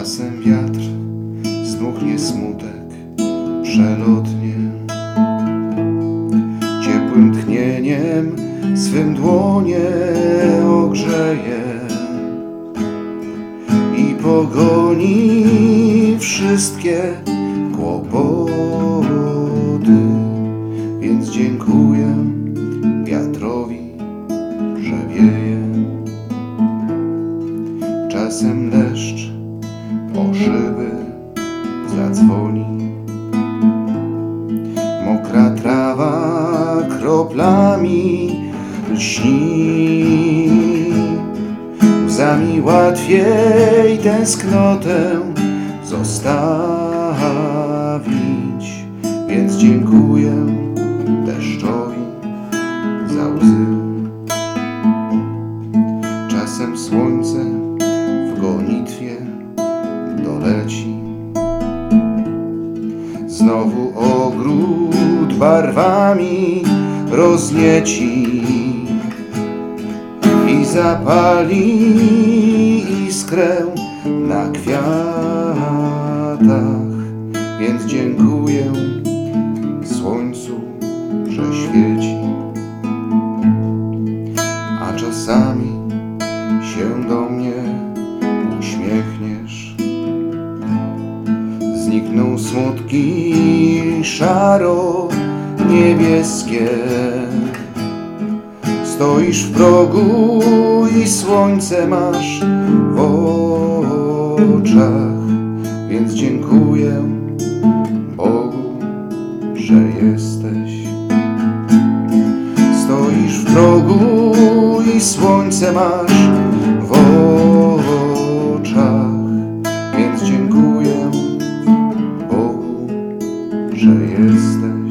Czasem wiatr zdmuchnie smutek przelotnie. Ciepłym tchnieniem swym dłonie ogrzeje I pogoni wszystkie kłopoty. Więc dziękuję wiatrowi, że wieje. Czasem Mokra trawa kroplami lśni. Łzami łatwiej tęsknotę zostawić Więc dziękuję deszczowi za łzy. Czasem słońce w gonitwie doleci. Znowu ogród barwami roznieci I zapali iskrę na kwiatach. Więc dziękuję słońcu, że świeci A czasami się do mnie uśmiechniesz. Znikną smutki szaro niebieskie. Stoisz w progu i słońce masz w oczach Więc dziękuję Bogu, że jesteś. Stoisz w progu i słońce masz w oczach Więc dziękuję Bogu, że jesteś